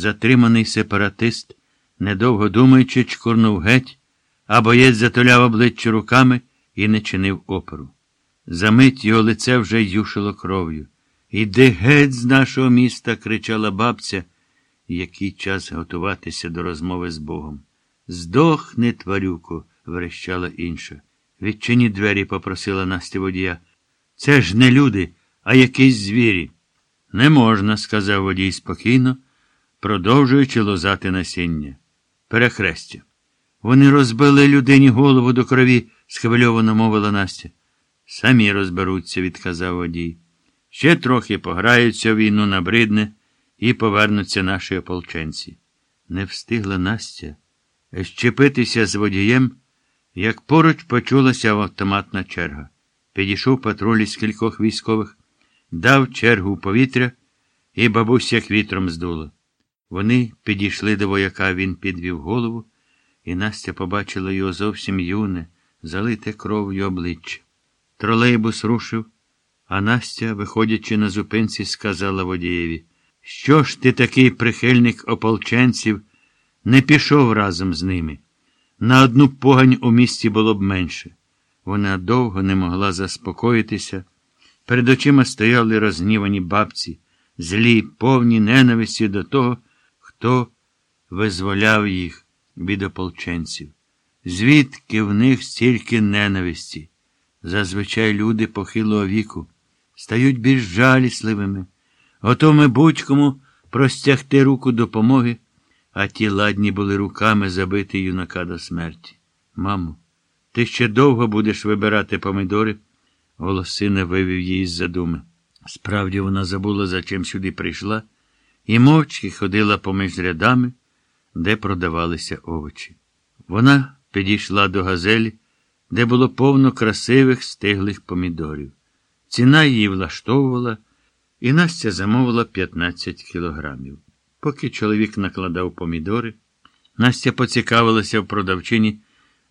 Затриманий сепаратист, недовго думаючи, чкурнув геть, а боєць затуляв обличчя руками і не чинив опору. Замить його лице вже юшило кров'ю. Іди геть з нашого міста, кричала бабця, який час готуватися до розмови з Богом. Здохни, тварюко, верещала інша. Відчині двері, попросила Настя водія. Це ж не люди, а якісь звірі. Не можна, сказав водій спокійно, продовжуючи лозати насіння. Перехрестя. Вони розбили людині голову до крові, схвильовано мовила Настя. Самі розберуться, відказав водій. Ще трохи пограються війну набридне і повернуться наші ополченці. Не встигла Настя щепитися з водієм, як поруч почулася автоматна черга. Підійшов патруль із кількох військових, дав чергу в повітря, і бабуся як вітром здуло. Вони підійшли до вояка, він підвів голову, і Настя побачила його зовсім юне, залите кров'ю обличчя. Тролейбус рушив, а Настя, виходячи на зупинці, сказала водієві, що ж ти такий прихильник ополченців, не пішов разом з ними. На одну погань у місті було б менше. Вона довго не могла заспокоїтися. Перед очима стояли розгнівані бабці, злі, повні ненависті до того, хто визволяв їх від ополченців. Звідки в них стільки ненависті? Зазвичай люди похилого віку стають більш жалісливими, готовими будь-кому простягти руку допомоги, а ті ладні були руками забити юнака до смерті. Мамо, ти ще довго будеш вибирати помидори? Голосина вивів її з задуми. Справді вона забула, за чим сюди прийшла, і мовчки ходила поміж рядами, де продавалися овочі. Вона підійшла до газелі, де було повно красивих стиглих помідорів. Ціна її влаштовувала, і Настя замовила 15 кілограмів. Поки чоловік накладав помідори, Настя поцікавилася в продавчині,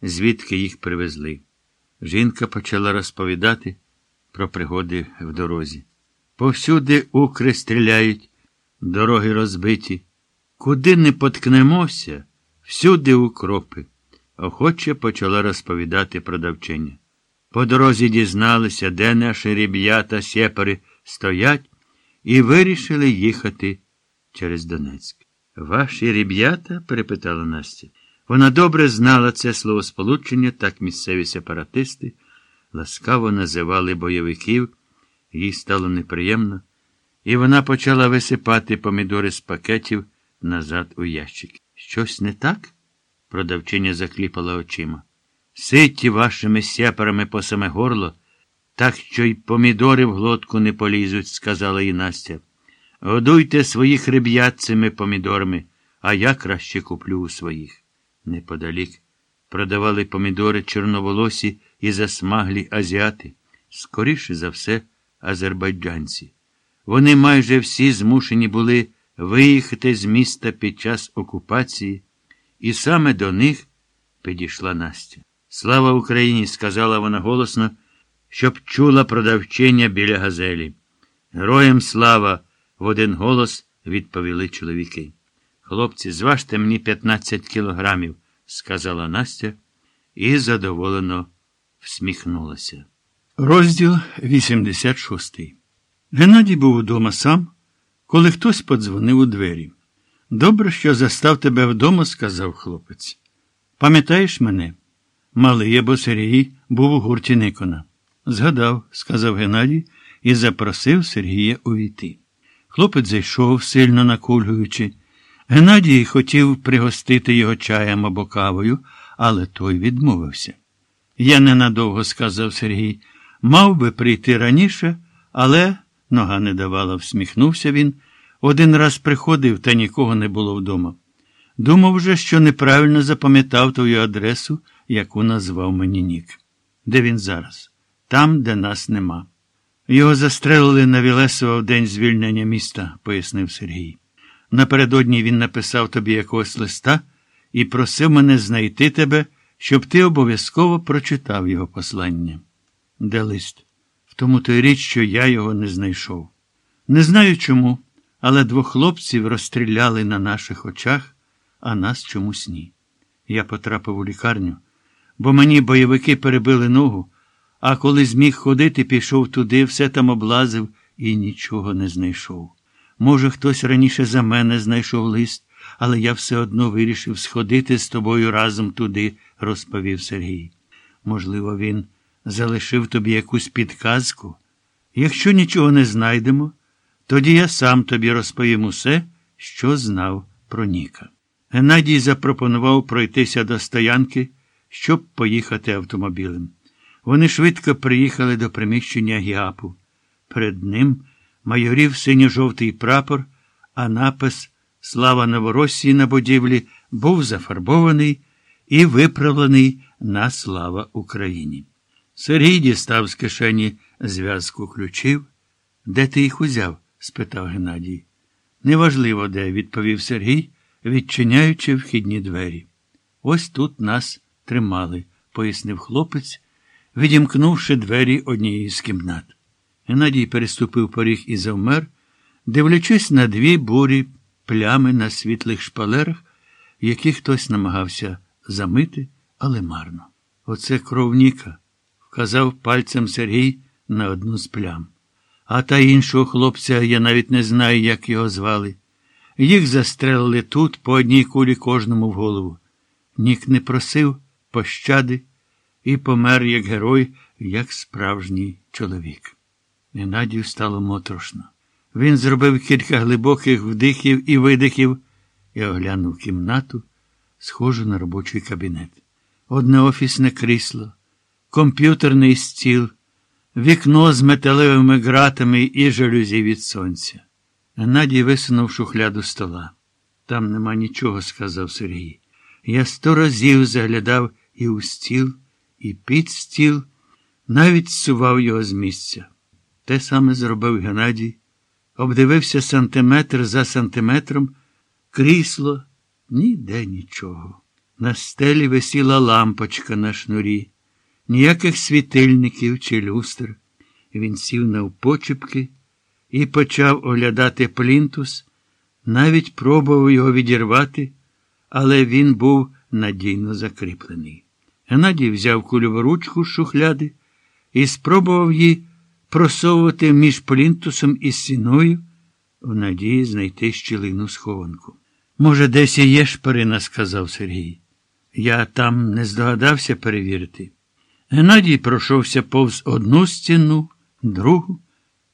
звідки їх привезли. Жінка почала розповідати про пригоди в дорозі. Повсюди укри стріляють, дороги розбиті. Куди не поткнемося, всюди укропи. Охоче почала розповідати продавчиня. По дорозі дізналися, де наші ріб'ята сєпари стоять, і вирішили їхати через Донецьк. Ваші ріб'ята? перепитала Настя. Вона добре знала це словосполучення, так місцеві сепаратисти ласкаво називали бойовиків, їй стало неприємно, і вона почала висипати помідори з пакетів назад у ящики. Щось не так? Продавчиня закліпала очима. Ситі вашими сепарами по саме горло, так що й помідори в глотку не полізуть, сказала їй Настя. Годуйте своїх реб'ят цими помідорами, а я краще куплю у своїх. Неподалік продавали помідори чорноволосі і засмаглі азіати, скоріше за все, азербайджанці. Вони майже всі змушені були виїхати з міста під час окупації, і саме до них підійшла Настя. Слава Україні! сказала вона голосно, щоб чула продавчиня біля газелі. Героям слава! в один голос відповіли чоловіки. Хлопці, зважте мені 15 кілограмів, сказала Настя і задоволено всміхнулася. Розділ 86 Геннадій був удома сам, коли хтось подзвонив у двері. Добре, що застав тебе вдома, сказав хлопець. Пам'ятаєш мене? Малий або Сергій був у гурті Никона. Згадав, сказав Геннадій і запросив Сергія увійти. Хлопець зайшов, сильно накульгуючи. Геннадій хотів пригостити його чаєм або кавою, але той відмовився. Я ненадовго, сказав Сергій, мав би прийти раніше, але нога не давала, всміхнувся він. Один раз приходив, та нікого не було вдома. Думав вже, що неправильно запам'ятав твою адресу, яку назвав мені Нік. Де він зараз? Там, де нас нема. Його застрелили на Вілесова в день звільнення міста, пояснив Сергій. Напередодні він написав тобі якогось листа і просив мене знайти тебе, щоб ти обов'язково прочитав його послання. Де лист? Тому той річ, що я його не знайшов. Не знаю чому. але двох хлопців розстріляли на наших очах, а нас чомусь ні. Я потрапив у лікарню, бо мені бойовики перебили ногу, а коли зміг ходити, пішов туди, все там облазив і нічого не знайшов. Може, хтось раніше за мене знайшов лист, але я все одно вирішив сходити з тобою разом туди, розповів Сергій. Можливо, він залишив тобі якусь підказку. Якщо нічого не знайдемо, тоді я сам тобі розповім усе, що знав про Ніка. Геннадій запропонував пройтися до стоянки, щоб поїхати автомобілем. Вони швидко приїхали до приміщення Гіапу. Перед ним майорів синьо-жовтий прапор, а напис Слава Новоросії на будівлі був зафарбований і виправлений на слава Україні. Сергій дістав з кишені зв'язку ключів. Де ти їх узяв? спитав Геннадій. Неважливо де, відповів Сергій, відчиняючи вхідні двері. Ось тут нас тримали, пояснив хлопець, відімкнувши двері однієї з кімнат. Геннадій переступив поріг і завмер, дивлячись на дві бурі плями на світлих шпалерах, які хтось намагався замити, але марно. Оце кровніка, вказав пальцем Сергій на одну з плям. А та іншого хлопця я навіть не знаю, як його звали. Їх застрелили тут по одній кулі кожному в голову. Нік не просив пощади і помер як герой, як справжній чоловік. Геннадію стало моторошно. Він зробив кілька глибоких вдихів і видихів і оглянув кімнату, схожу на робочий кабінет. Одне офісне крісло, комп'ютерний стіл, вікно з металевими ґратами і жалюзі від сонця. Геннадій висунув шухляду стола. Там нема нічого, сказав Сергій. Я сто разів заглядав і у стіл, і під стіл, навіть сував його з місця. Те саме зробив Геннадій, обдивився сантиметр за сантиметром, крісло, ніде нічого. На стелі висіла лампочка на шнурі, ніяких світильників чи люстр. Він сів навпочепки і почав оглядати плінтус, навіть пробував його відірвати, але він був надійно закріплений. Геннадій взяв кульову ручку з шухляди і спробував її просовувати між плінтусом і стіною в надії знайти щілину схованку. Може, десь і є шпарина, сказав Сергій. Я там не здогадався перевірити. Геннадій пройшовся повз одну стіну, другу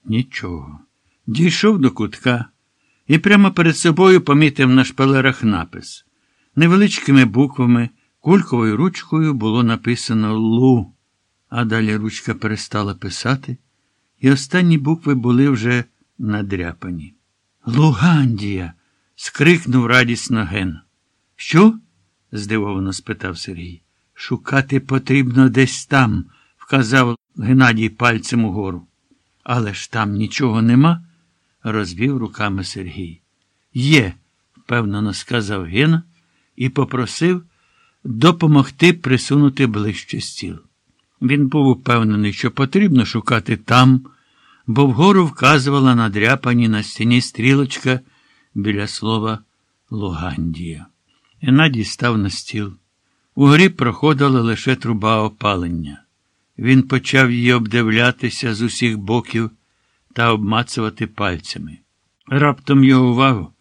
нічого. Дійшов до кутка і прямо перед собою помітив на шпалерах напис. Невеличкими буквами, кульковою ручкою було написано Лу, а далі ручка перестала писати, і останні букви були вже надряпані. Лугандія. скрикнув радісно Ген. Що? здивовано спитав Сергій. Шукати потрібно десь там, вказав Геннадій пальцем угору. Але ж там нічого нема, розвів руками Сергій. Є, впевнено сказав Гена і попросив допомогти присунути ближче стіл. Він був упевнений, що потрібно шукати там, бо вгору вказувала надряпані на стіні стрілочка біля слова Лугандія. Геннадій став на стіл. Угорі проходила лише труба опалення. Він почав її обдивлятися з усіх боків та обмацувати пальцями. Раптом його увагу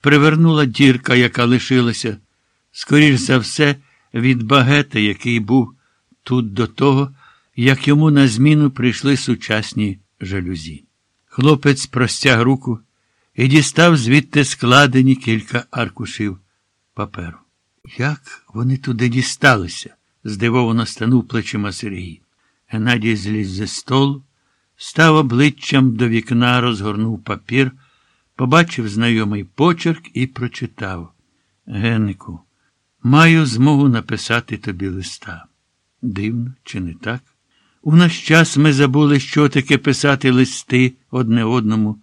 привернула дірка, яка лишилася, скоріш за все, від багета, який був тут до того, як йому на зміну прийшли сучасні жалюзі. Хлопець простяг руку і дістав звідти складені кілька аркушів паперу. Як вони туди дісталися? здивовано станув плечима Сергій. Геннадій зліз зі столу, став обличчям до вікна, розгорнув папір, побачив знайомий почерк і прочитав. Геннику, маю змогу написати тобі листа. Дивно, чи не так? У наш час ми забули, що таке писати листи одне одному.